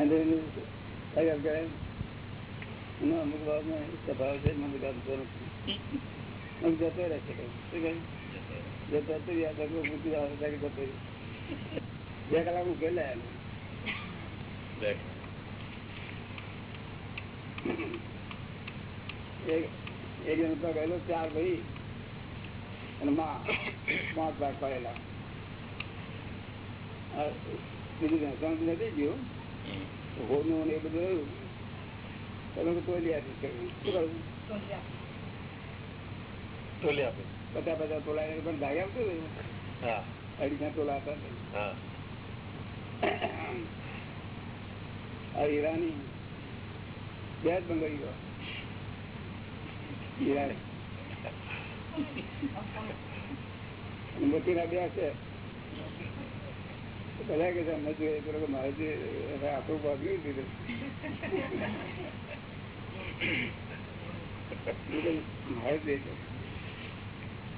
બે કલાક હું ગયેલા. એક એક જણ તો ગયેલો, ચાર ભાઈ અને માં. પાંચ ભાગ પડેલા બીજું જણ નથી ગયું. હોનું એ બધું રહ્યું. તમે તો તોલી આપી શું કરવું તોલી આપે બધા બધા તોલા પણ ભાગે આવતું ને. હા. અઢીસા તોલા હતા ને. આ હીરાની બે જ બંગડીઓ હીરા મોતીના બે છે. બધા જોઈએ તો મારે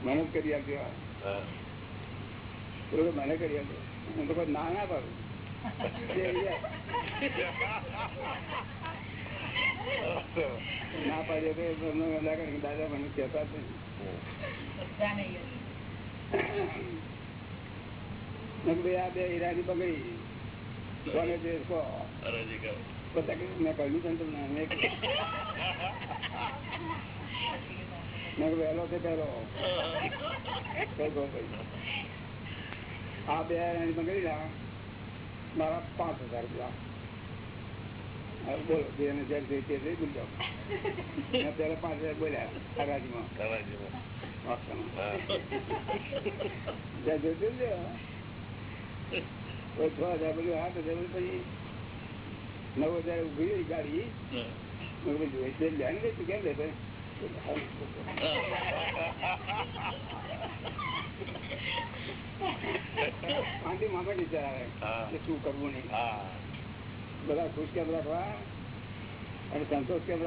મને કરી આપજો. કે મને કરી આપજો. હું તો ના ના પાડું. ના પાડીએ તો દાદા મને કહેતા જ આ બે હીરાની કોને મેં કહ્યું તમને મેં વહેલો તે પહેલો. આ હીરાની મારા પાંચ હજાર રૂપિયા. બોલો જેને જેમ જોઈએ તે લઈ બોલજો. મેં પેલા પાંચ હજાર બોલ્યા હરાજીમાં. જ્યાં કોઈ છ હજાર બધું આઠ હજાર પછી નવ હજાર ઊભી રહી ગાડી. ધ્યાન મેં કીધું, જોઈ છે, લે ને તું કેમ લેતો આંટી મામા વિચાર આવે કે શું કરવું નહીં. હા. બધા ખુશ કેમ રાખવા અને સંતોષ કેમ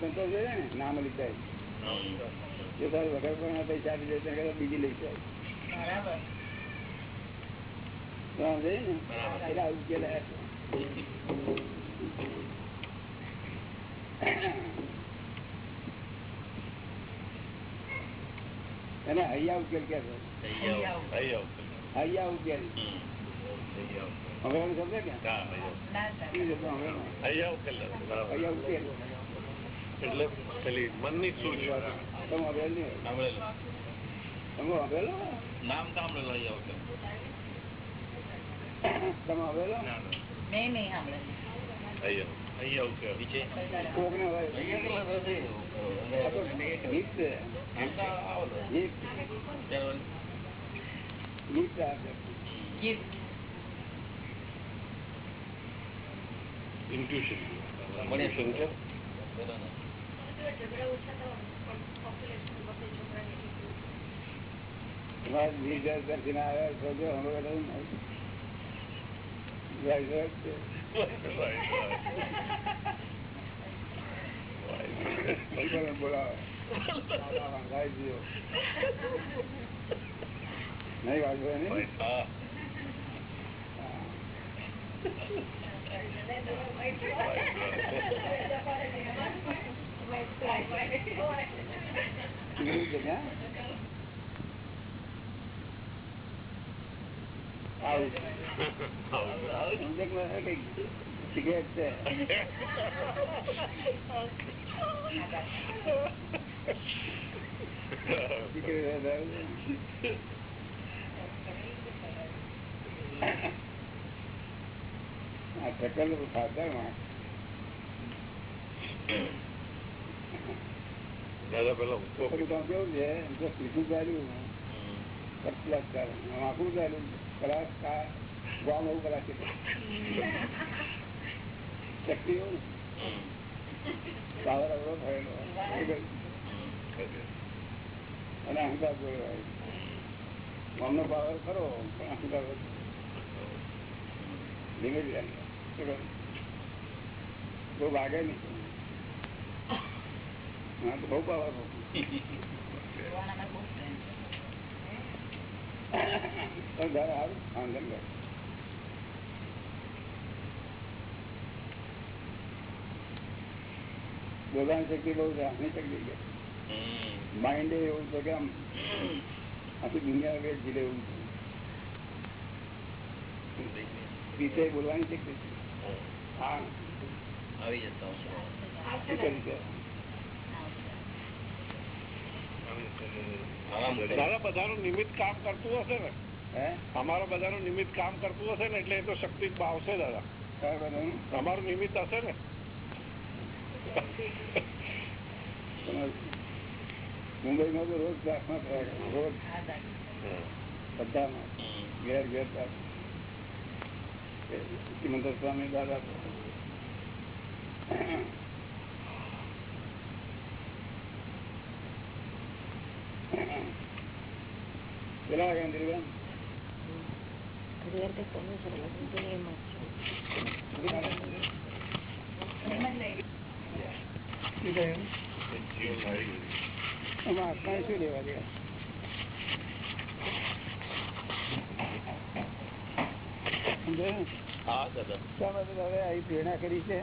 સંતોષ છે ને નામ મળી જાય. જો તારે વગર પણ પૈસા આપી જાય બીજી લઈ જાય. બરાબર સમજે ને બરાબર. એટલે આવું ઉકેલ આવે છે. એને હૈયા ઉકેલ કે. હૈયા ઉકેલ હમ. અહીં સમજે કે હા, અહીં આવો. ના કેવી રીતના હમણાં? અહીં આવો પેલા. બરાબર. હૈયા ઉકેલ એટલે પેલી મનની સૂઝ તમે નામ સાંભળેલો આવો પેલા. તમે હવેલો ના, ના. નહીં સાંભળેલું આવું આ પેલા છોકરું તો કેવું છે સીધું ચાલ્યું ફર્સ્ટ ક્લાસ ચાલ્યું આખું ચાલ્યું કલાક કા ગામ એવું કલાક છે શક્તિ એવું ને પાવર અવરો થયેલો અને અહંકાર જોયો ગામનો પાવર ખરો પણ અહંકાર ધીમે ધીમે બહુ વાગે નહીં હા તો બહુ પાવર. ઘર સારું આંગણ ઘર બોલવાની શક્તિ બહુ છે આની શક્તિ છે. માઇન્ડ એવું છે કે આમ આખી દુનિયા વેચ જીલે એવું છે. વિષય બોલવાની શક્તિ છે હા. આવી જતો. શું કરી છે? દાદા બધાનું નિમિત્ત કામ કરતું હશે ને? હે? અમારા બધાનું નિમિત્ત કામ કરતું હશે ને એટલે એ તો શક્તિ આવશે દાદા. અમારું તમારું નિમિત્ત હશે ને? મુંબઈમાં તો રોજ પ્રાર્થના થયા રોજ બધામાં. ઘેર ઘેર પ્રાર્થના સ્વામી દાદા પેલા ગાંધીબેન એમ જ લઈ શું કહ્યું એમાં શું લેવા સમજાયું શા માટે દાદા આવી પ્રેરણા કરી છે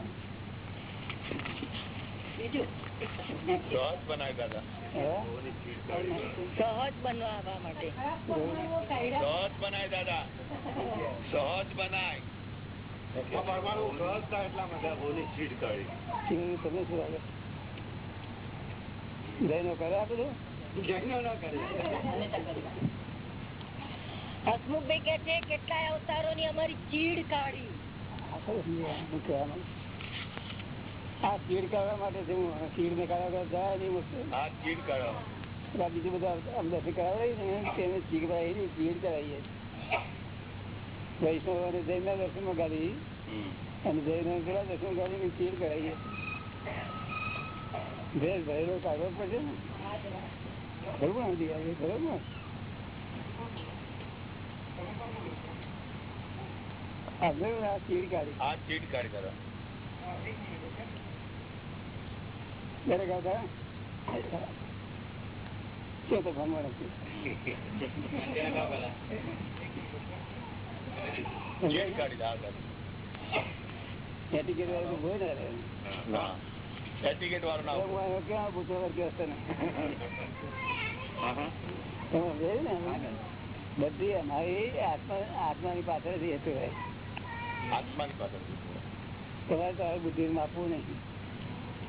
બીજું સહજ બનાય. દાદા બનવા માટે સહજ બનાય. દાદા સહજ બનાય તમે શું લાગે? જૈનો કરે આ બધું? જૈનો ના કરે. હસમુખભાઈ કે છે કેટલાય અવતારો ની અમારી ચીડ કાઢી. આ કાઢવા માટે ચીડ ને કાઢવા જાય નહીં મુશ્કેલ આ ચીડ કાઢો પેલા બીજું બધા અમદાવાદ કરાવડાવી ને તેને ચીડ કરાવી ચીડ કરાવીએ વૈષ્ણવ અને જૈન દર્શનમાં ગાડી અને જૈન દર્શન ગાડી ચીડ કરાવીએ ભેર ભરેલો કાઢવો પડશે ને? બરોબર ને બરોબર? ને આ ચીડ કાઢી. આ ચીડ કાઢી દાદા દરેક આવતા શું તો ભણવા નથી ચીડ કાઢી વાળું તો રહે ના સર્ટિફિકેટ વાળો ના હું ક્યાં પૂછો હશે ને? બધી અમારી આત્મા આત્માની પાછળથી હતું હોય. આત્માની પાછળ તમારે તો હવે બુદ્ધિ માપવું નહીં.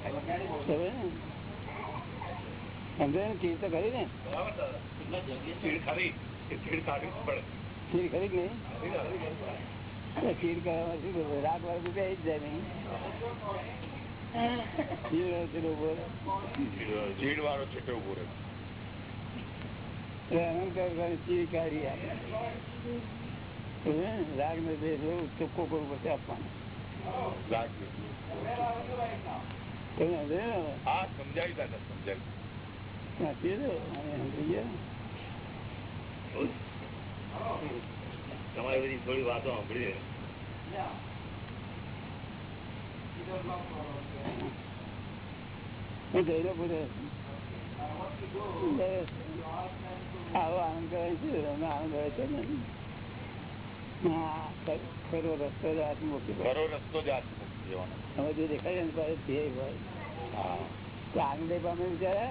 સમજે ને? સમજે ને? ચીજ તો ખરી ને? ચીડ ખરી એ ચીડ ચીડ ખરી જ નહીં ચીડ કરવામાં શું રાત વાર રૂપિયા જ જાય નહીં. ચીડ હોય છે લોકો ચીડ વાળો છેટે ઊભો રહે એટલે અહંકાર વાળી ચીડ કાઢી આપે સમજે ને? રાગ ને દ્વેષ એવું ચોખ્ખો કરવું પડશે આપવાનું લાગ્યું તમે સમજે ને હવે? આ સમજાવી દાદા સમજાવી વાંચીએ તો હવે સમજી ગયા તમારી બધી થોડી વાતો સાંભળી જઈને આવો આનંદ કરે છે આનંદ છે ને. ખરો રસ્તો જ હાથ ખરો રસ્તો જ આત્મુખ હવે જે દેખાય ને પાસે ધ્યેય હોય. તો આનંદ પામે બિચારા?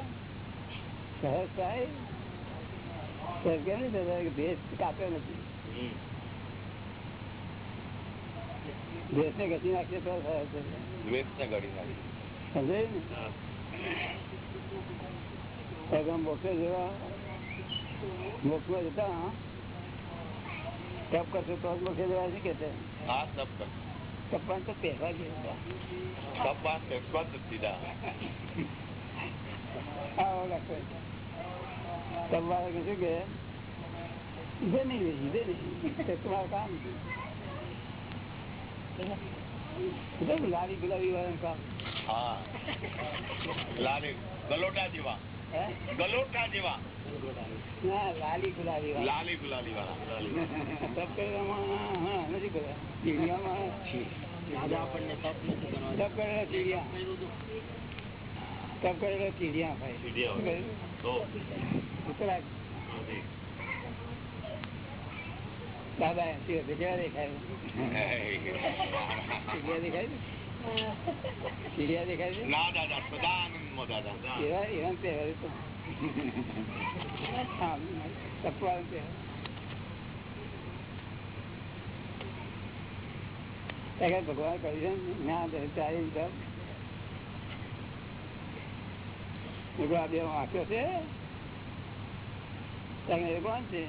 સહજ થાય? કેમ નહીં થતા ભેસ કાપ્યો નથી. હમ. ભેસ ને ઘસી નાખીએ તો થાય છે. દ્વેષને ઘડી નાખી સમજાય ને? હા. ભગવાન મોક્ષે જવા મોક્ષમાં જતા તપ કરશો તો મોક્ષે જવા છે કે છે આ તપ કર. તપવાન તો પહેરવા જેવું જ આવો લાગતો કે નહીં તમારું કામ એકદમ લાલી ગુલાબી વાળાનું કામ હા. લાલી ગલોટા જેવા ગલોટા જેવા કરેલા ચીડિયા તપ ચીડિયા ભાઈ શું કહ્યું? તો ઉત્તરાયણ. દાદા એસી વર્ષે કેવા દેખાય દેખાય ચીડિયા દેખાય છે ના દાદા સદાનંદમાં દાદા એવા એવા તહેવાર તો. હા તહેવાર. ભગવાન કહ્યું છે ને, ના ચારી તપ મેં બે વાંક્યો છે. તમે ભગવાન છે?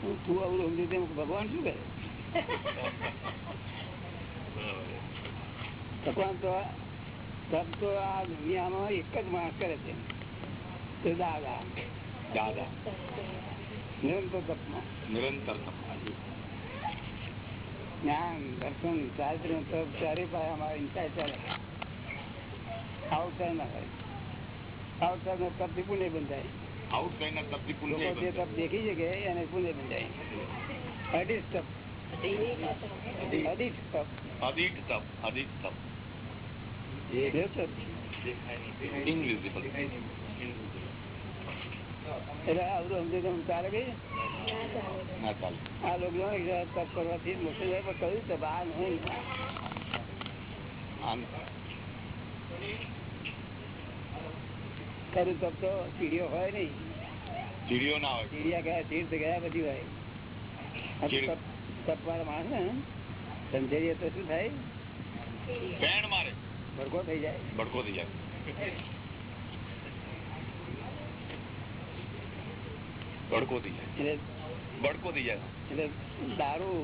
તું આવું સમજુ તેમ ભગવાન શું કરે? ભગવાન તો તપ તો આ દુનિયામાં એક જ માણસ કરે છે. તે દાદા. દાદા. નિરંતર તપમાં. નિરંતર તપમાં જ્ઞાન દર્શન ચારિત્ર તપ ચારે પાસે અમારે ઇન્સાઇડ ચાલે અવસર ના હોય અવસર નો તપથી પુણ્ય બંધાય. તપથી જે તપ બંધાય. દેખી શકે એને પુણ્ય બંધાય અઢીસ તપ. તપ. અધિક તપ અધિક તપ. એ તપ એટલે આવડું સમજે તમે ચાલે કઈ આ લોકો તપ કરવાથી જાય પણ કયું તપ? આ નહીં. ખરું તપ તો સીડીઓ હોય નઈ ચીડીઓ ના હોય. ચીડિયા ગયા તીર્થ ગયા બધી હોય. આ તપ તપ વાળા માણસ ને સમજાવીએ તો શું થાય? પેણ મારે. ભડકો થઈ જાય. ભડકો થઈ જાય. ભડકો થઈ જાય. એટલે ભડકો થઈ જાય. એટલે દારૂ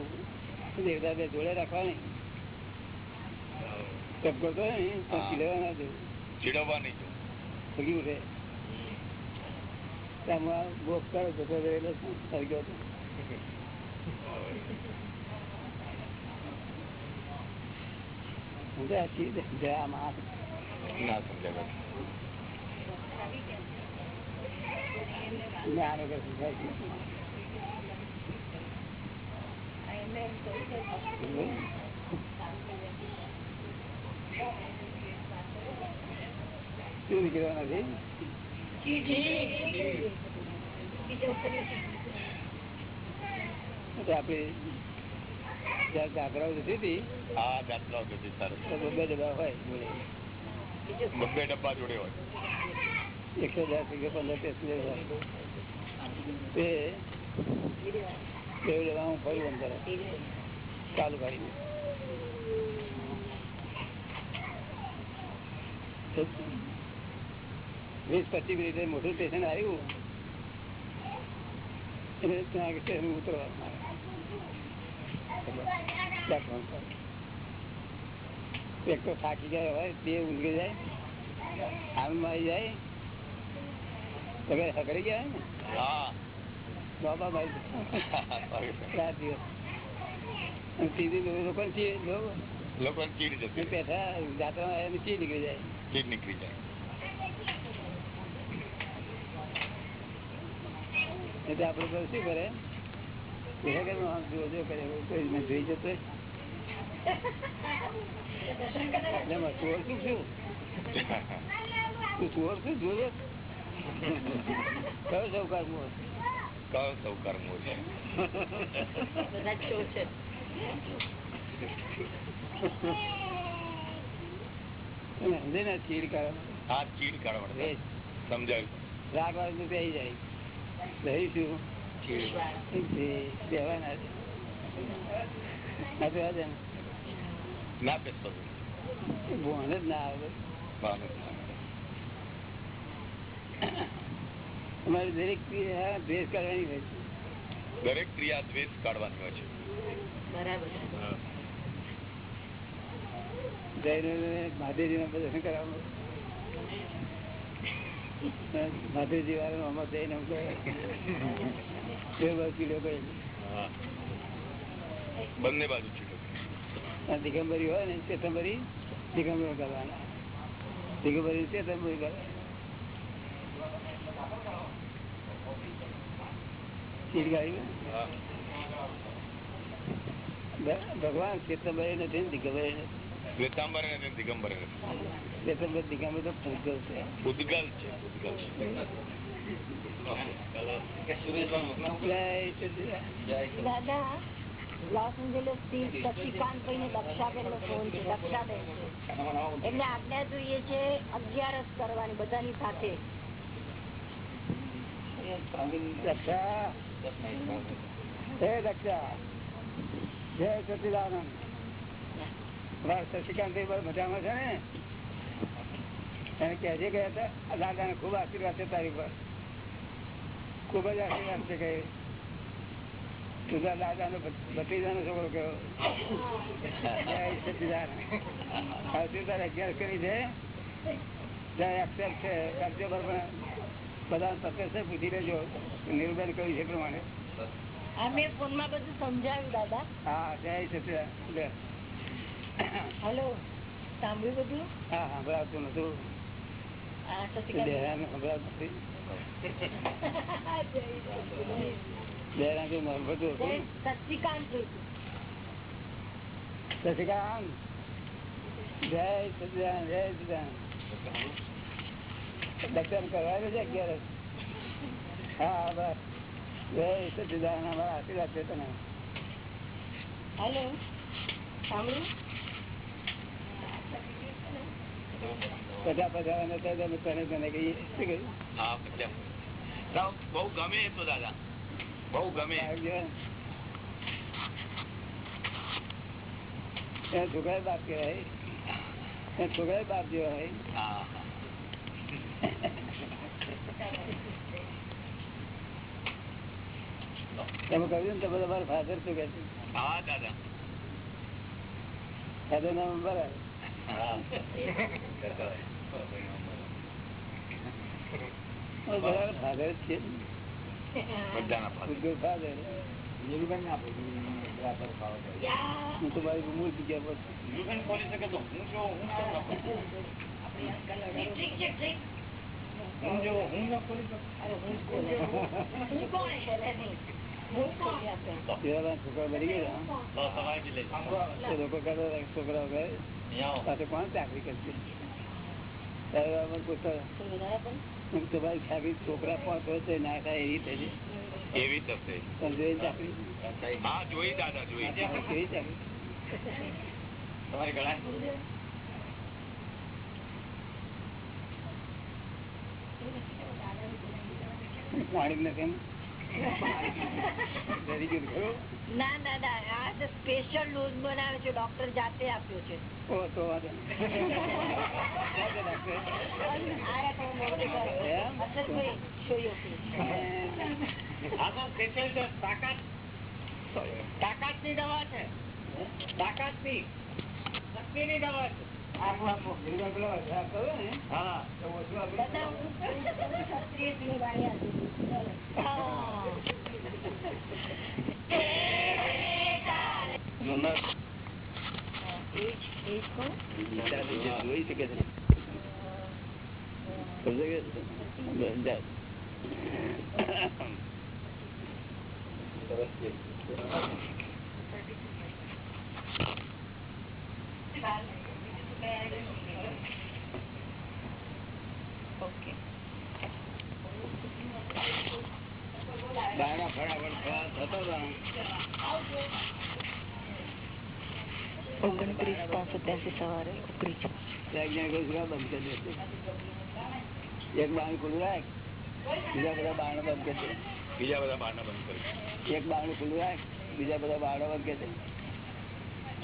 દેવતા બે જોડે રાખવાની. ને તો ચીડવા ના ચીડવવા નહીં. જવું. છે આમાં બોક કરો જતો રહે એટલે શું થઈ ગયો હતો. હું તો આ ચીજ ના સમજાય શું? શું નથી આપડે જયારે જતી હતી આ જાત્રાઓ જતી સરસ બબ્બે ડબ્બા હોય બબ્બે ડબ્બા જોડે હોય એકસો દસ રૂપિયા પંદર પેસેન્જર તે બે ડબ્બા હું ફરી અંદર ચાલુ કરીને તો વીસ પચીસ મિનિટે મોટું સ્ટેશન આવ્યું. એટલે ત્યાં આગળ સ્ટેશન ઉતરવાનું મારે પ્લેટફોર્મ પર. એક તો થાકી ગયા હોય બે ઊંઘી જાય આમ આવી જાય. તમે હકડી ગયા ને? હા. બાબા ભાઈ ચાર દિવસ. સીધી લોકો લોકો ચીડ જતી. પેઠા જાત્રામાં આવ્યા નીકળી જાય. ચીડ નીકળી જાય. એટલે આપડે તો શું કરે? જોઈ જતો હોય. એટલે એમાં ચોર શું શું તું ચોર શું જોયો કયો સૌકાર મોર? કયો સૌકાર મોર છે. સમજાયું રાગ વાગ તો જાય રહીશું બેવાના છે. આ તો ના બેસતો ભોન જ ના આવે. અમારે દરેક ક્રિયા દ્વેષ કાઢવાની હોય છે. દરેક ક્રિયા દ્વેષ કાઢવાની હોય છે. બરાબર. જઈને મહાદેવજી ના દર્શન કરાવવાનું. મહાદેવજી વાળા આમાં જઈને બાજુ કરે. બંને બાજુ ચીડો દિગંબરી હોય ને ચેતંબરી દિગંબર કરવાના. દિગંબરી ચેતંબરી કરે. ભગવાન ચેતંબરી નથી ને દિગંબરી નથી. શ્વેતાંબરે નથી. દાદા લોસ એન્જલિસથી શશિકાંતભાઈ ને દક્ષાબેન નો ફોન છે દક્ષાબેન. એમને આજ્ઞા જોઈએ છે અગિયારસ કરવાની બધાની સાથે. જય સચિદાનંદ. બસ શશિકાંત મજામાં છે ને? એને કહેજે કે દાદા ને ખૂબ આશીર્વાદ છે તારી પર. ખૂબ જ આશીર્વાદ છે કે તુજા દાદા નો ભત્રીજા નો છોકરો કયો તારે અગિયાર કરી છે. જય અક્ષર છે. કરજો બરોબર બધા સત્ય પૂછી લેજો. નિર્બેન કહ્યું છે એ પ્રમાણે. અમે ફોનમાં બધું સમજાવ્યું દાદા. હા જય સચિદાનંદ હેલો સાંભળ્યું બધું? હા સંભળાવતું નતું આ શશિકાંત જય દર્શન છે અગિયાર હા બસ જય સચિદાનંદ અમારા આશીર્વાદ છે તને હલો સાંભળ્યું બધા પધારવાના તમે તને તને કહીએ. શું કહ્યું? હા પછી બહુ ગમે તો દાદા. બહુ ગમે. આવજો. છોકરા બાપ કહેવાય. એના છોકરા બાપ જેવા હોય. તમે કહ્યું ને તમે તમારા ફાધર શું કે છે? હા દાદા. ફાધર નામ બરાબર છોકરા બની ગયા આવો. પાસે કોણ ચાકરી કરશે? તો પણ? છોકરા વર્ષે ના થાય એવી થશે એવી થશે જોઈ ચાકરી હા જોઈ દાદા જોઈ કેવી ચાકરી તમારી ગળા પાણી ગુડ ખરું ના ના ના આ સ્પેશિયલ ડોઝ બનાવે છે ડોક્ટર જાતે આપ્યો છે. તાકાત. ની દવા છે. તાકાતની શક્તિ ની દવા છે. જોઈ શકે છે સમજાય કે? બધા. Okay. બહારના ફટાફટ ખવા થતો હતો ને. ઓગણત્રીસ પાંચ ત્યાંથી સવારે ઉપડી છે ત્યાં જ્યાં કોઈ સુરા બંધ કરી દેશે. એક બાણું ખુલ્લું રાખ બીજા બધા બારણો બંધ કરી દે. બીજા બધા બારના બંધ કરી એક બારણું ખુલ્લું રાખ બીજા બધા બારણો બંધ કરી દે.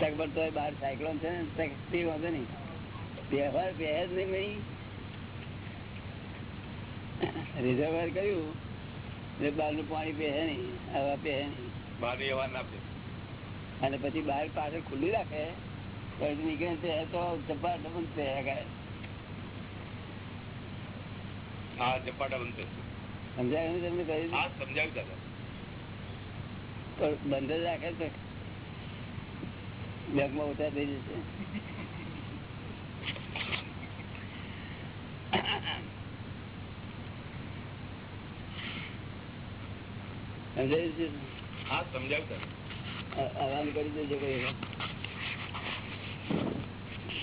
તક પર તોય બહાર સાયક્લોન છે ને તે વાંધો નહીં. વ્યવહાર પહે જ નહીં ભાઈ રિઝર્વર કર્યું એટલે બહારનું પાણી પહે નહીં હવા પહે નહીં. અને પછી બહાર પાછળ ખુલ્લી રાખે પછી નીકળે તે તો ધબ્બા ધબ્બા પહેર્યા કરે હા ઝપાટા બંધ સમજાય તમને કહ્યું? સમજાવ્યું પણ બંધ જ રાખે તો બેગમાં ઓછા થઈ જશે સમજાયું છે? હા સમજાવ્યું દાદા અ- આરામ કરી દેજો કોઈ વાર.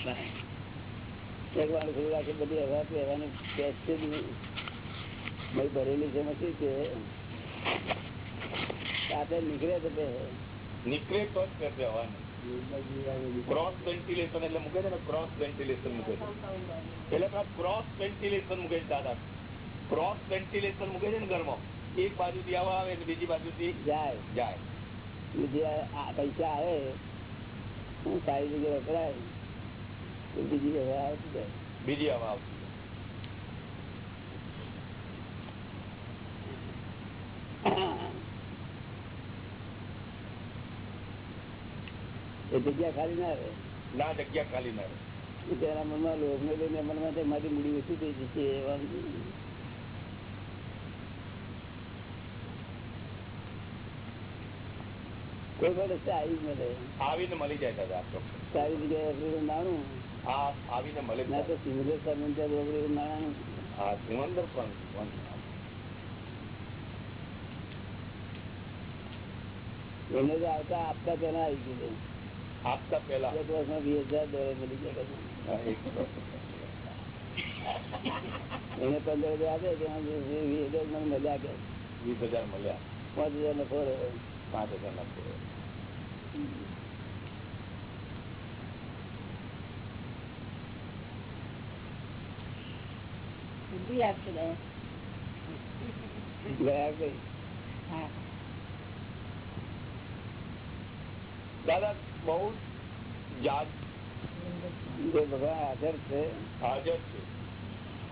બાય. એક વાર ખુલ્લું રાખે બધી હવા પહેરવાની પેસ છે જ નહીં. ભાઈ ભરેલી છે નથી કે સાથે નીકળે તો પહેરે નીકળે તો જ કરશે હવાનું ક્રોસ વેન્ટિલેશન એટલે મૂકે છે ને ક્રોસ વેન્ટિલેશન મૂકે છે. એટલે ક્રોસ વેન્ટિલેશન મૂકે છે દાદા. ક્રોસ વેન્ટિલેશન મૂકે છે ને ઘરમાં. એક બાજુથી આવા આવે ને બીજી બાજુથી જાય. જાય. જે આ પૈસા આવે હું સારી જગ્યાએ વપરાય બીજી હવા આવતી જાય. બીજી હવા આવતી એ જગ્યા ખાલી ના રહે. ના જગ્યા ખાલી ના રહે. તેના મનમાં લોભ ને લઈને મનમાં મારી મૂડી ઓછી થઈ જશે એવા કોઈ પણ રસ્તે આવી મળે. આવીને મળી જાય દાદા સારી જગ્યાએ નાણું. હા આવીને મળે ના તો જાય. સિંગલ સામેન ત્યાં હા સિમંદર પણ એને આવતા આપતા પેલા આવી ગયું આપતા પહેલા. એક વર્ષમાં વીસ હજાર ડોલર મળી એક એને પંદર હજાર આપે વીસ હજાર મને મળ્યા કે. વીસ હજાર મળ્યા. પાંચ હજાર નફો રહ્યો પાંચ હજાર નાખો બુદ્ધિ આપશે. ગયા હા. દાદા બહુ જે ભગવાન હાજર છે. હાજર છે.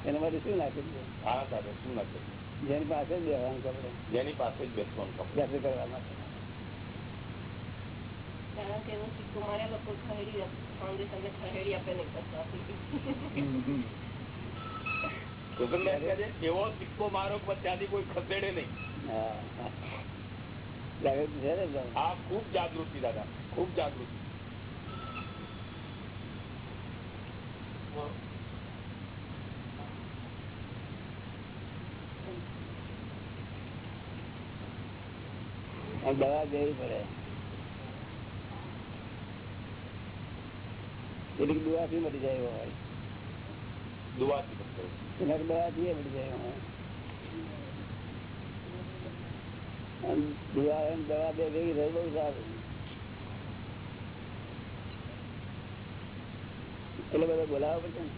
એના માટે શું નાખે છે? હા શું નાખે જેની પાસે જ બેસવાનું કપડે. જેની પાસે જ બેસવાનું કપડે. જાતે કરવા માટે. કારણ કે એનો સિક્કો મારે લોકો ખહેડી આપે નહીં કરતા એવો સિક્કો મારો ત્યાંથી કોઈ ખસેડે નહીં. હા. જાગૃતિ છે ને. આ ખૂબ જાગૃતિ દાદા. ખૂબ જાગૃતિ. દવા દેવી પડે. કેટલીક દુવાથી મટી જાય હોય. દુવાથી દવાથી એ મટી જાય હોય. અને દવા બે ભેગી થઈ બહુ સારું એટલે બધા બોલાવવા પડશે ને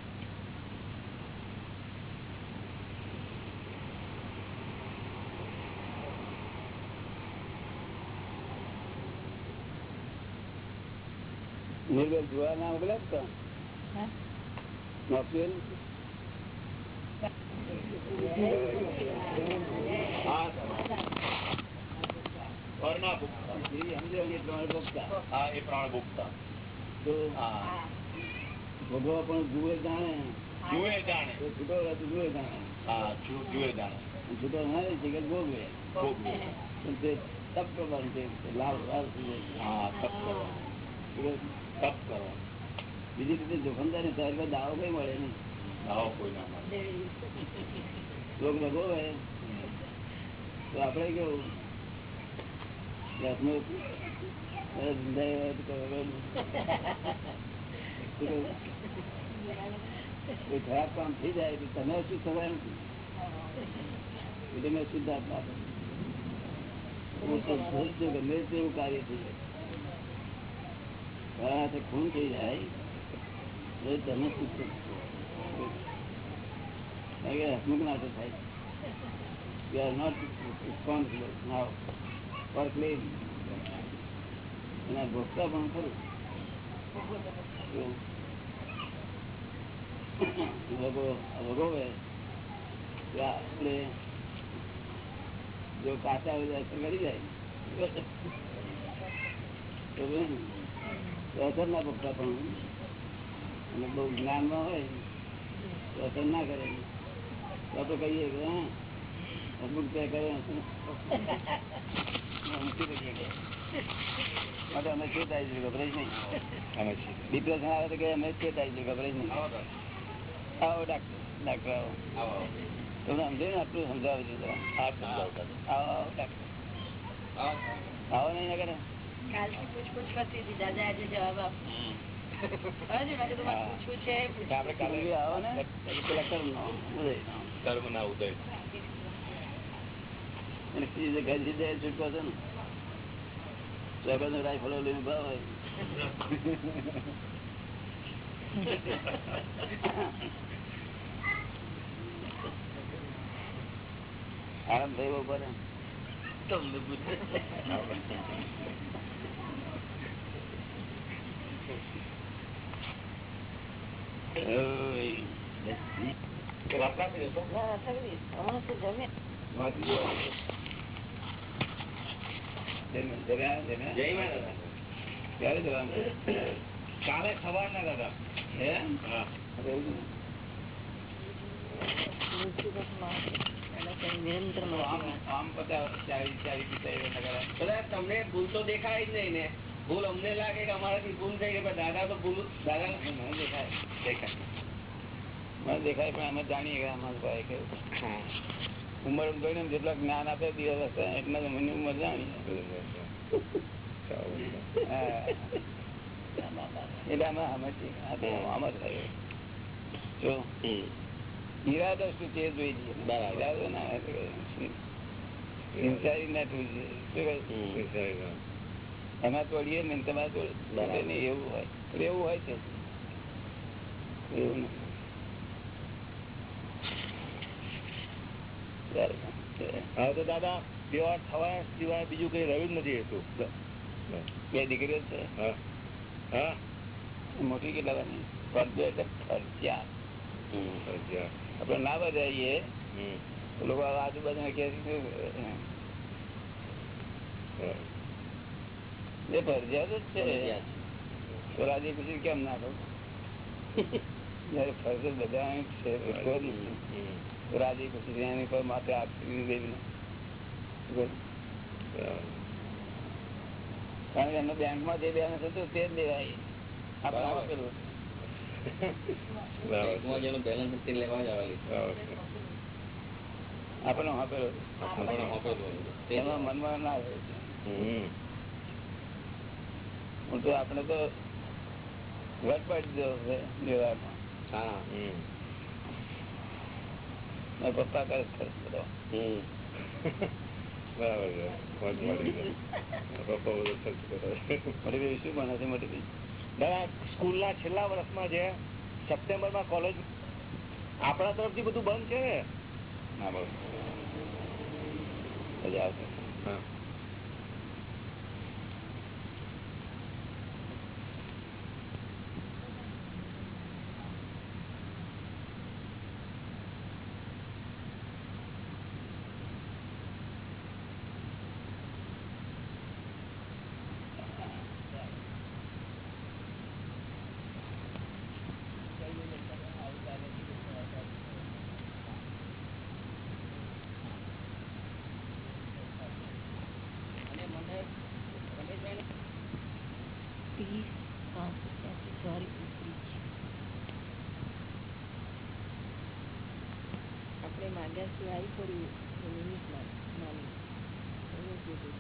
નિર્ભય જોવા ના મોકલે તો હા? મોકલ્યું હા દાદા. ઘરના ભૂખતા. સમજો એ પ્રમાણે ભોગતા. હા એ પ્રાણ ભૂખતા તો હા ભોગવવા પણ જુએ જાણે જુએ જાણે તો છૂટો રહે તો જુએ જાણે હા જુ- જુએ જાણે અને છૂટો ના રહે છે કે ભોગવે ભોગવે. પણ તે તપ કરવાનું છે લાભ લાભ થઈ જાય. હા તપ કરવાનું તપ કરવાનું બીજી રીતે જોખમદારી થાય એટલે દાવો કઈ મળે નહીં આવો કોઈ ના મળે લોક લગોવે તો આપણે કેવું કે હાથમાં અરે ધંધા એવા તો કરવાનું. તો કોઈ ખરાબ કામ થઈ જાય તો તમે શું થવાય નથી એટલે મેં શુદ્ધાત્મા આપે. હું તો ખુશ છું ગમે તેવું કાર્ય થઈ જાય ઘણા હાથે ખૂન થઈ જાય તો તમે શું છો? કારણ કે હસમુખ નાટક થાય You are not responsible now for લે એના ભોગતા પણ ખરું. જો કાચા કરી જાય. તો અસર ના ભોગતા પણ. અને બહુ જ્ઞાનમાં હોય, તો અસર ના કરે. તો આપણે કહીએ કે, હા, અમુક તે કરે. માટે અમે ચેતાઈ જઈએ ગભરાઈ નહીં ડિપ્રેશન આવે તો કે અમે ચેતાઈ જઈએ ગભરાઈ નહીં આવો ડાક્ટર ડાક્ટર આવો. તમને સમજે ને? આટલું સમજાવે છે. આવો આવો ડાક્ટર. આવો. નહીં કરે કાલથી પૂછપુછ કરતી હતી. દાદા આજે જવાબ આપ ને આપણે કાલે આવો ને. પછી પેલા કર્મનો ઉદયનો. કર્મના ઉદય અને ત્રીજી જગ્યાએ સીધે છૂટકો છે ને સાહેબ રાઇફલો લઈને ઊભા હોય. આરામ થયો ઉપર તમને પૂછે રહેશો? હમણાં તો જમે જમ્યા જમ્યા જય માતા ક્યારે જવાનું કાલે દાદા. એવું ને. બધા તમને ભૂલ તો દેખાય જ નહીં ને. ભૂલ અમને લાગે કે અમારાથી ભૂલ થઈ ગઈ પણ દાદા તો ભૂલ દાદા મને દેખાય. દેખાય. મને દેખાય પણ અમે જાણીએ કે અમારું ભાઈ કેવું ઉંમર જોઈને જેટલા જ્ઞાન આપે દિવસ એટલા તો મને ઉંમર જાણી. એટલે અમે સમજીએ આ તો આમ જ થયું. જો ઈરાદો શું તે જોઈ લઈએ. બરાબર. ઈરાદો ના હોય તો કઈ સિન્સારી ના જોઈએ એમાં તોડીએ ને તમારે તોડે એવું હોય. એવું હોય છે. એવું નથી. હવે તો દાદા પ્યોર થવા સિવાય બીજું કઈ રહ્યું જ નથી હતું બે દીકરીઓ છે. હા. હા? મોટી કેટલા ફરજો એટલે ફરજિયાત આપડે ના બધાઈએ. લોકો આજુબાજુ કે એ ફરજિયાત જ છે. તો રાજી પછી કેમ ના કહું જયારે ફરજ બધા છે રાજી ખુશી એની પર માથે આપી દેવી. કારણ કે એમને બેંકમાં જે બેલેન્સ હતું તે જ લેવાય. આપેલું એમાં મનમાં ના આવે. તો આપણે તો વટ પાડી દીધો છે વ્યવહારમાં હા મારા પપ્પા કરે ખર્ચ બધો મોટી બેબી શું ભણે છે મોટી બેબી દાદા સ્કૂલ ના છેલ્લા વર્ષમાં છે સપ્ટેમ્બરમાં કોલેજ આપણા તરફથી બધું બંધ છે? ને મજા આવશે. આપણે માંગ્યા સિવાય આવી પડી મિનિટમાં નાની એવું કીધું.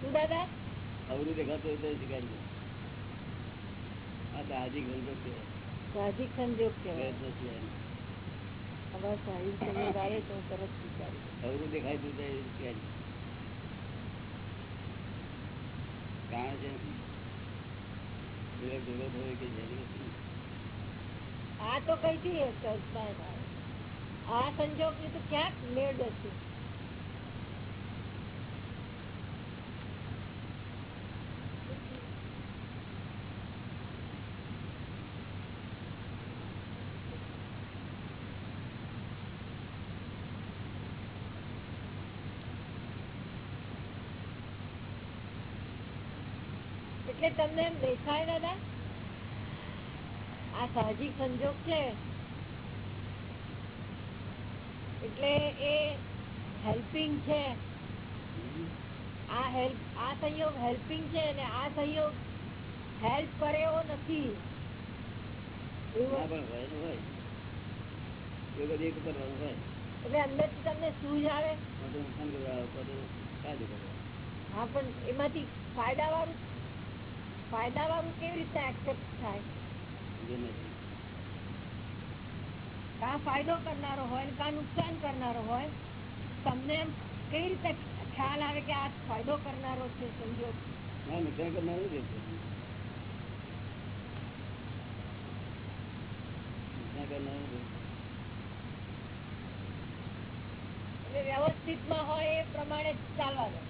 શું દાદા? અવરું દેખાતું હોય તો શીખાડી આ તો હાજી ગંગો છે. સાહજિક સંજોગ કહેવાય. પ્રયત્ન છે હવે સાહિત્ય સંજોગ આવે તો હું તરત સ્વીકારી અવરું દેખાય તો શીખાડી કારણ છે વિવેક વિરોધ હોય કે જેની વસ્તુ આ તો કઈ થી આ સંજોગની તો ક્યાંક મેળ હશે એટલે તમને એમ દેખાય, દાદા? આ સાહજિક સંજોગ છે. એટલે એ હેલ્પિંગ છે. આ હેલ્પ આ સંયોગ હેલ્પિંગ છે અને આ સંયોગ હેલ્પ કરે એવો નથી એટલે અંદર તમને સૂઝ આવે. હા પણ એમાંથી ફાયદા વાળું ફાયદા વાળું કેવી રીતે એક્સેપ્ટ થાય? કા ફાયદો કરનારો હોય કા નુકસાન કરનારો હોય તમને કઈ રીતે ખ્યાલ આવે કે આ ફાયદો કરનારો છે સંજોગ? ના નુકસાન કરનારું જ વ્યવસ્થિતમાં હોય એ પ્રમાણે જ ચાલવા દો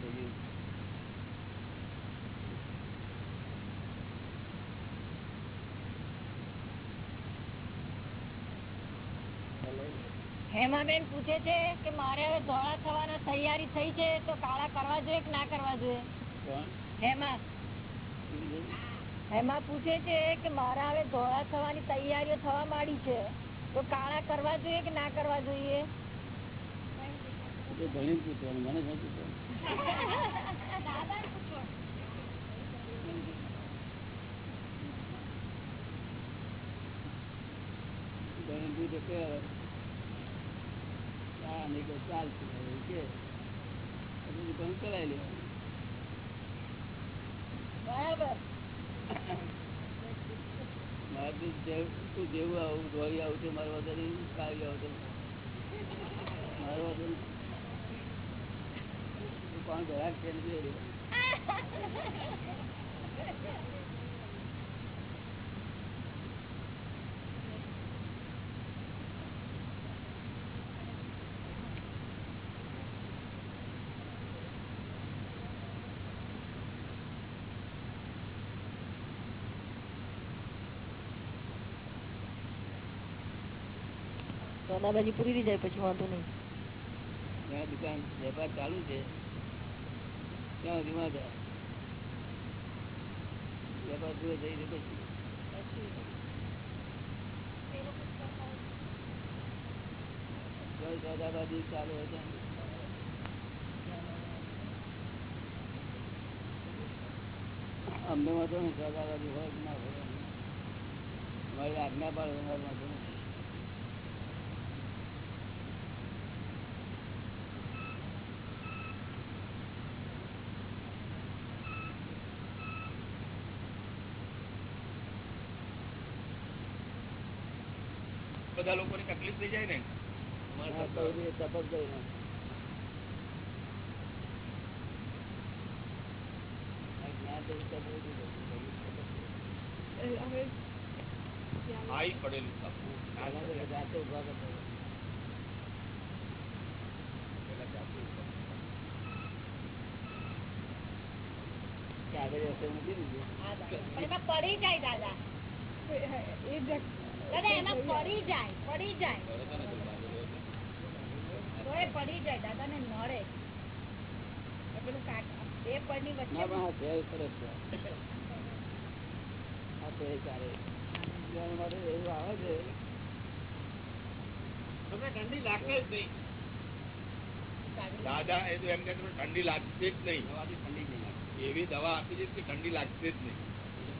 બીજું હેમાબેન પૂછે છે કે મારે હવે ધોળા થવાના તૈયારી થઈ છે તો કાળા કરવા જોઈએ કે ના કરવા જોઈએ? હેમા. હેમા પૂછે છે કે મારા હવે ધોળા થવાની તૈયારીઓ થવા માંડી છે તો કાળા કરવા જોઈએ કે ના કરવા જોઈએ? ધણીને પૂછવાનું મને શું પૂછવાનું ધણીને આ નહીં તો ચાલશે કે. દુકાન ચલાવી લેવાનું બરાબર. મારે તો જેવું આવું ધોળી આવું છે મારું વાંધો નહીં આવું છે. મારો તું કોણ ઘરાક છે સોનાબાજી પૂરી જાય પછી વાંધો નહીં. દુકાન વેપાર ચાલુ છે. ત્યાં સુધી વાંધો વેપાર પૂરો થઈ જાય પછી. કોઈ સોદાબાજી ચાલુ હોય ત્યાં. અમને વાંધો નહીં સોદાબાજી હોય ના હોય મારી આજ્ઞા પાડે વાંધો નથી બધા લોકોની તકલીફ થઈ જાય ને હા, તો એ તપસ કરી નાખ. આ જ્ઞાન તો તપસ જ હતું. આઈ પડેલું છે. આના તો જાતે ઊભા કરતા હતા. પેલા જાતે ઉપર. કે આગળ રસ્તે મૂકી થઈ જાય એમાં પડી જાય દાદા. દાદા એમાં પડી જાય પડી જાય એ પડી જાય દાદા ને નડે પેલું કાટ બે પડની વચ્ચે પણ આ સરસ છે. આ ધ્યેય ચાલે. એવું આવે છે તમને ઠંડી લાગશે જ નહીં દાદા એ તો એમ કે તમને ઠંડી લાગશે જ નહીં ઠંડી નહીં લાગે. એવી દવા આપી દે કે ઠંડી લાગશે જ નહીં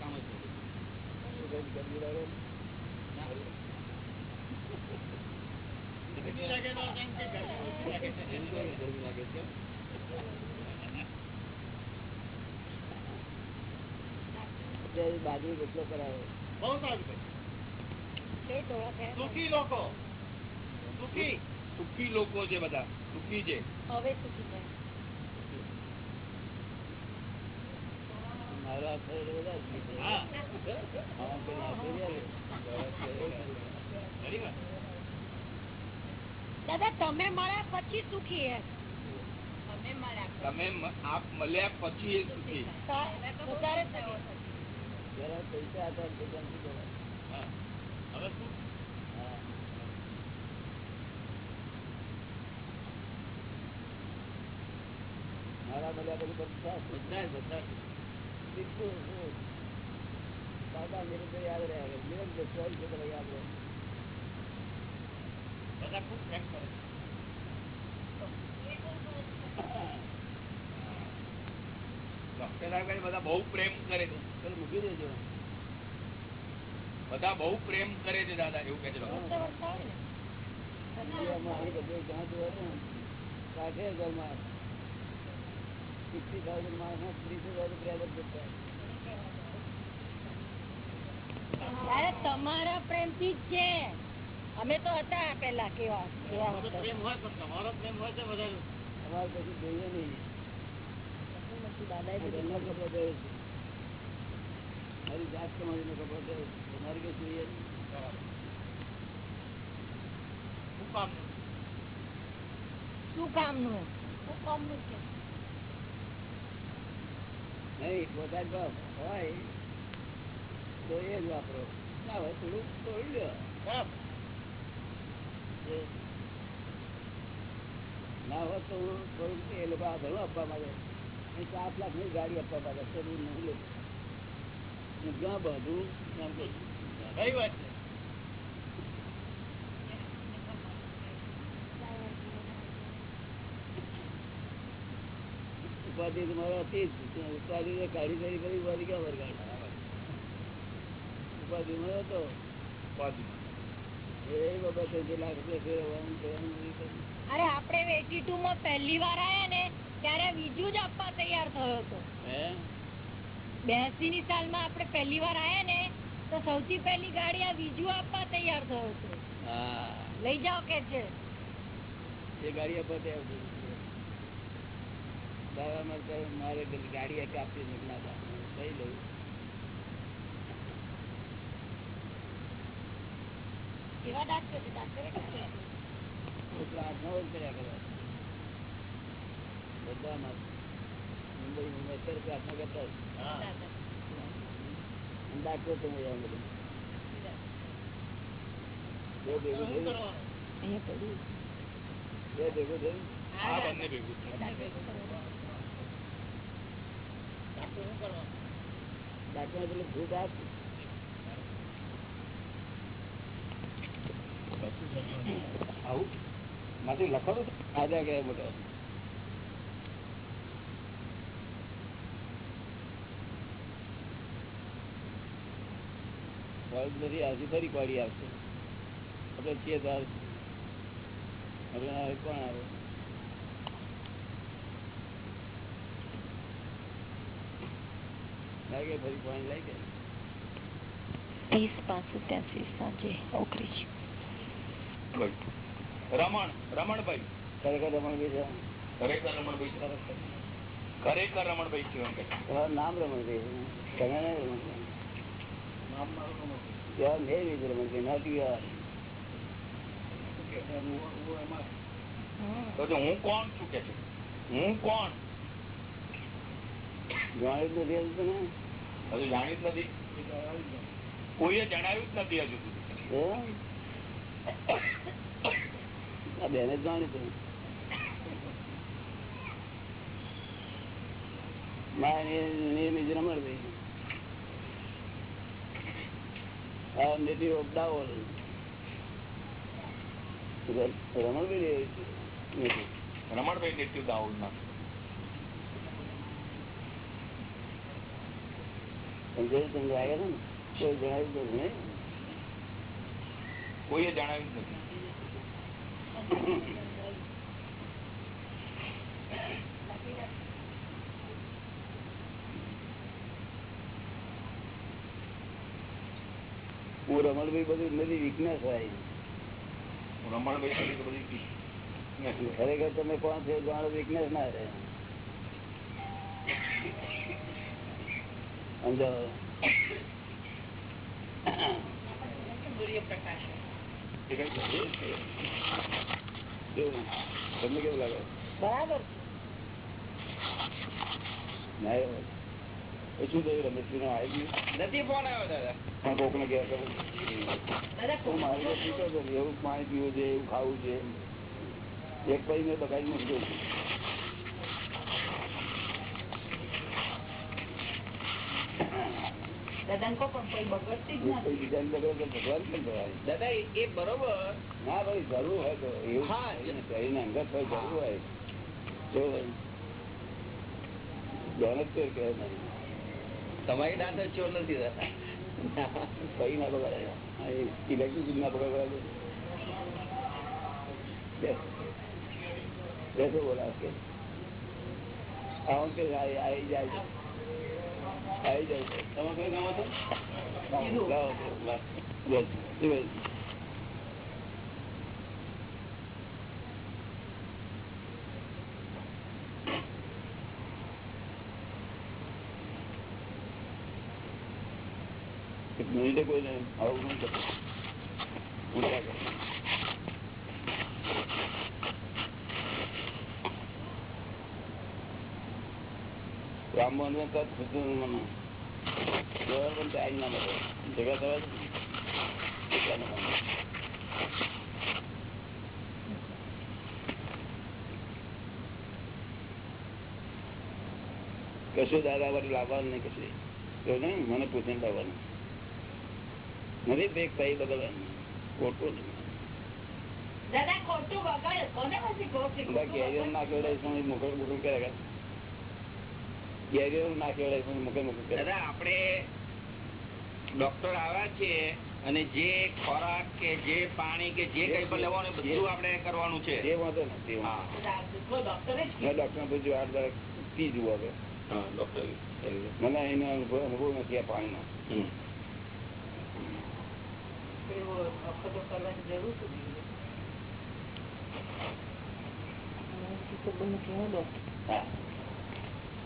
કામ જ કરે. શું કહે છે, ગરમી લાગે? ના. ગરમી લાગે તો કેમ કે ગરમી ઓછી લાગે છે એમ કહે છે, ગરમી લાગે છે. અત્યારે બાજરી રોટલો કરાયો. બહુ સારું છે. સુખી લોકો. સુખી. સુખી લોકો છે બધા. સુખી છે. હવે સુખી જાય મારો એટલે બધા જ છે. હા આમાં પેલા હાથે રહ્યા ને. ખરી વાત. દાદા તમે મળ્યા પછી સુખી એમ અમે મળ્યા તમે મ- આપ મળ્યા પછી એ સુખી વધારે સુખી જરા પૈસા હતા ને પૈસા શું કહેવાય? હા. હવે શું હા. મારા મળ્યા પછી બધા બધા જ, બધા જ. બિલકુલ શું? દાદા નિરંતર યાદ રહ્યા કરે નિરંતર ચોવીસ કલાક યાદ રહે બધા ખૂબ પ્રેમ કરે ડોક્ટર સાહેબ કહે છે, બધા બહુ પ્રેમ કરે છે પેલું મૂકી દેજો બધા બહુ પ્રેમ કરે છે દાદા એવું કહે છે ડોક્ટર. ઇન્ડિયામાં આવી બધું જ્યાં જોવે ને રાખે ઘરમાં સિક્સટી થાઉઝન્ડ માણસ ત્રીસ હજાર રૂપિયા બધું અરે તમારા પ્રેમથી જ છે. અમે તો હતા પેલા કેવા કેવા પ્રેમ હોય પણ તમારો પ્રેમ હોય તો વધારે. અમારે પછી જોઈએ નહીં. દાદા એમનો કપડો પહેરે છે. મારી જાત કમાડીનો કપડો પહેરે છે. તમારે કઈ જોઈએ શું કામનું? શું કામનું? છે? નહીં પોતા હોય. તો એ જ વાપરો. ના હોય થોડું તોડી લો ના હોત તો હું થોડુંક એ લોકો આ ઘણું આપવા માંગે. અને સાત લાખની ગાડી આપવા માંગે. તો હું નહીં લઉં. હું જ્યાં બધું એમ કઈ વાત છે. ઉપાધિ તો મારો હતી ઉપાધિ તો કાઢી કાઢી કરી, ઉપાધિ ક્યાં વરગાડ? ઉપાધિ મારો હતો એ અરે આપણે એટી ટુ માં પહેલી વાર આયા ને ત્યારે બીજું જ આપવા તૈયાર થયો હતો. બેસી ની સાલમાં આપણે પહેલી વાર આયા ને તો સૌથી પહેલી ગાડી આ બીજું આપવા તૈયાર થયો હતો. હા. લઈ જાઓ કે છે? એ ગાડી આપવા તૈયાર આવતું મારે ગાડી આપી નીકળ્યા હતા. લઈ લઉં. એવા ડાક્ટર છે ડાક્ટરે બધામાં મુંબઈ મુંબઈ અત્યારે પ્રાર્થના કરતા ડાક્ટર તો મળ્યા બધું બે ભેગું બે ભેગું થયું આ બંને. ડાક્ટર પેલું ભૂત આપ આવું? માંથી લખવાનું આધા કે મોટો. નથી આવતી ફરી પાડી આવશે આપણે છીએ તો આવશે આવે કોણ આવે? લાગે ફરી પાણી લાગે? ત્રીસ પાંચ સત્યાસી સાંજે ઓગણીસ. રમણ રમણભાઈ. ખરેખર રમણભાઈ છે. ખરેખર રમણભાઈ ખરેખર રમણભાઈ છે નામ રમણભાઈ તમે નામ રમણભાઈ. યાર મેં નહીં રમણ ભાઈ not you are. તો જો હું કોણ છું કે છે? હું કોણ? જાણ્યું નથી હજુ તને હજુ જાણ્યું નથી? કોઈએ જણાવ્યું જ નથી હજુ બેને જાણી તું રમણભાઈ નેટિવ દાઉલ ના સમજાયું તમને આવ્યા ને કોઈ જણાવ્યું નહીં. કોઈએ જણાવ્યું જ નથી હું રમણભાઈ બધું નથી વીકનેસ હોય રમણભાઈ સુધી તો બધી નથી. ખરેખર તમે કોણ છો એ જાણો વીકનેસ ના રહે સમજો એ કઈ છે? કેવું? તમને કેવું લાગે બરાબર શું થયું? રમેશભાઈ નો આવી ગયું નથી ફોન આવ્યો દાદા. પણ કોકને ગયા કરું મારી તો પીતો હતો ને, એવું પાણી પીવું છે એવું ખાવું છે. એક ભાઈ મેં બગાડી મૂકી દઉં દાદા કો પણ કોઈ બગડતી જ એક બીજાને બગડે તો ભગવાન કેમ ભરાય? દાદા એ- એ બરોબર. ના ભાઈ જરૂર હોય તો એવું હા, કરીને કરીને અંગત હોય જરૂર હોય. જો જાણે કહે તમારી દાંત ચોર નથી દાદા. કઈ ના બગાડે. ઇલેક્ટ્રિસિટી ના બગાડે. બેસો બોલા કે. આવું કે આવી જાય છે. આવી જાય છે. તમે કઈ ગામ છો લાવો, લાવો, લાવો. બોલ, શું બોલ? એક મિનિટે કોઈને આવું નહીં કરતું. ઉઠ્યા કરે. રામમોહન ને તરત ખુશું મને જોવા પણ ટાઈમ ના મળે ભેગા થવા. કશું દાદા વાળી લાવવાનું નહીં કશું. જો ને મને પૂછીને લાવવાનું. નથી ભેગ થઈ બગડવાનું ખોટું દાદા ખોટું બગાડે કોને પછી ખોટું બાકી કેરીઓ ના કેવડાય પણ મુખડ મુખડ કરે કરે કેરીઓ ના કેવડાય પણ મુખડ મુખડ કરે દાદા આપણે ડોક્ટર આવ્યા છીએ અને જે ખોરાક કે જે પાણી કે જે કઈ પણ લેવાનું બધું આપણે કરવાનું છે. એ વાંધો નથી હા. ડોક્ટરે જ મેં ડોક્ટર પૂછ્યું આઠ દર પી જુઓ હવે. મને એનો અનુભવ અનુભવ નથી આ પાણીનો. જરૂર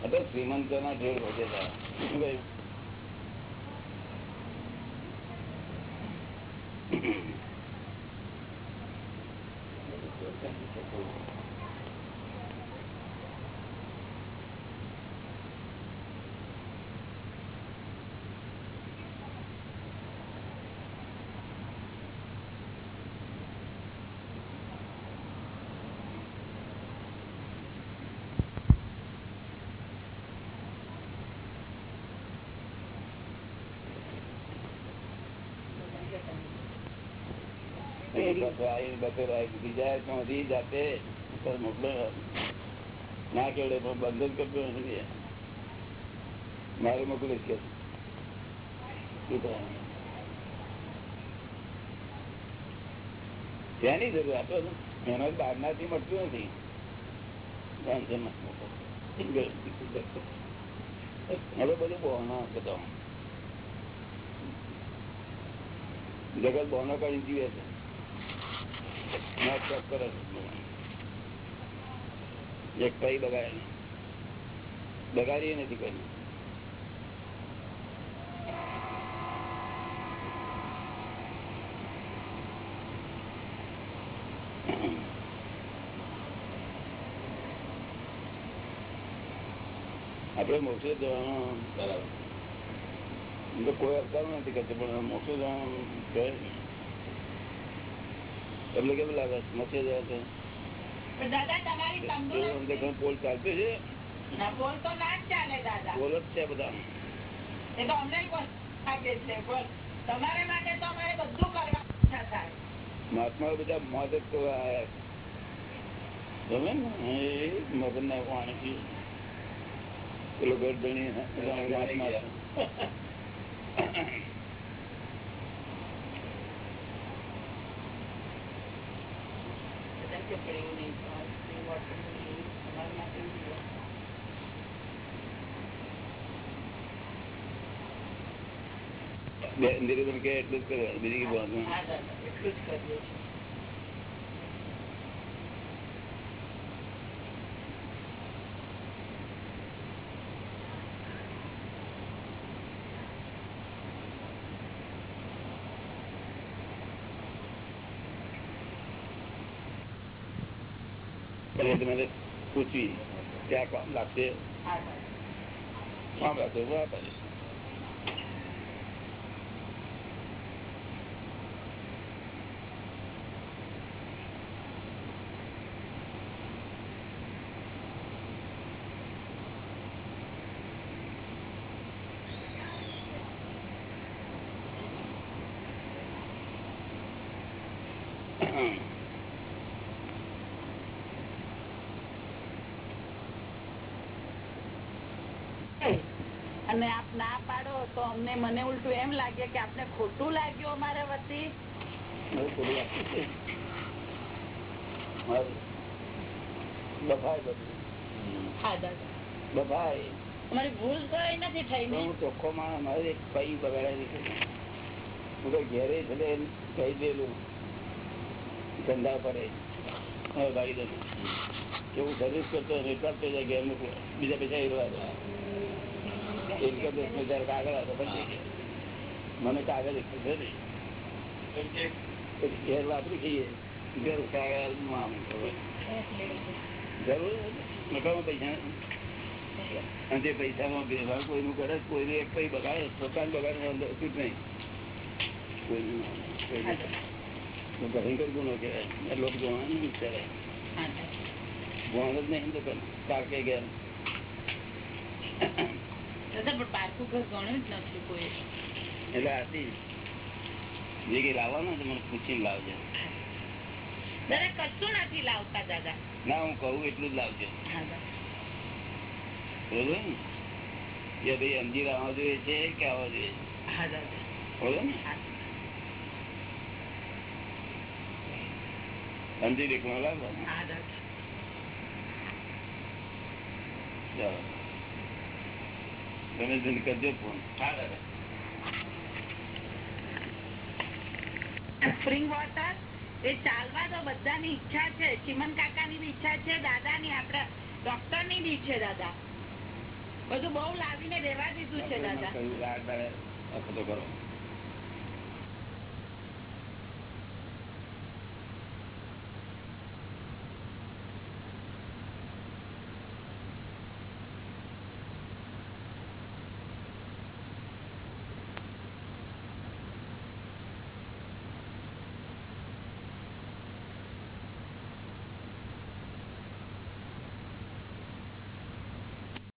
તો શ્રીમંતો ના ઢેર વધે છે. શું કહ્યું બીજા ત્યાંથી જાતે ના કેવડે પણ બંધ જ કરતો નથી મારે મોકલીશ કે? ત્યાંની જરૂર આપો મહેનત બહારના થી મળતું નથી. હવે બધું બહોનો બધો જગત બહોનો કરી જીવે છે એક કઈ બગાડે. બગાડીએ નથી કર્યું આપડે મોક્ષે જવાનું બરાબર. કોઈ અવતાર નથી કરતો, પણ મોક્ષે જવાનું કહે. તમને કેમ લાગે? મસે જાય છે? તમારી એવું અંદર તંદુરસ્તી ઘણું પોલ ચાલતું છે. ના તો ના જ ચાલે દાદા. પોલ જ છે બધા એ તો અમને તમારે માટે તો અમારે બધું કરવા થાય. મહાત્મા બધા મોજ જ કરવા ગમે ને એ મગન ના વાણી પેલો ગરદણી મહાત્મા છે. બધા કે પણ એવું નહીં તમારે એવું વાંચવું નહીં, તમારા માટે એવું નહીં. નિરૂપણ કે એટલું જ કરવાનું બીજી તમારે પૂછવી ત્યાં કામ લાગશે? કામ લાગશે તો આપે અને આપ ના અમને મને ઉલટું એમ લાગે કે આપને ખોટું લાગ્યું અમારા વતી. ભૂલ કઈ નથી થઈ હું ચોખ્ખો માણસ મારે કઈ બગાડેલી છે હું તો ઘેરે છે કહી દેલું. ધંધા પડે હવે ગાડી દઉં કેવું સર્વિસ કરતો થઈ જાય ઘેર બીજા પૈસા એરવા દે ઇન્કમ ટેક્સ નો જયારે કાગળ હતો મને કાગળ એક છે ને. ઘેર વાપરી ખઈએ. ઘેર કાગળ આમ જરૂર નકામા પૈસા અને તે પૈસામાં વ્યવહાર કોઈનું કરે કોઈને એક પૈ બગાડે પોતાનું બગાડે અંદર જ નહીં. કોઈનું. ભયંકર ગુનો કહેવાય. લોકો જોવાનું નહીં વિચારે ભણવાનું જ નહીં તો પાર્કે ગયા ના હું કહું એટલું જ લાવજો. હા ને. ભાઈ અંજીર આવવા જોઈએ છે કે આવવા જોઈએ બરોબર ને. અંજીર એક માં લાવવાનું? હા ચાલો. તમે જલ્દી કરજો ફોન સ્પ્રિંગ વોટર એ ચાલવા તો બધાની ઈચ્છા છે ચિમન કાકાની બી ઈચ્છા છે દાદાની આપડા ડોક્ટરની બી છે દાદા. બધું બહુ લાવીને રેવા દીધું છે દાદા. કરો.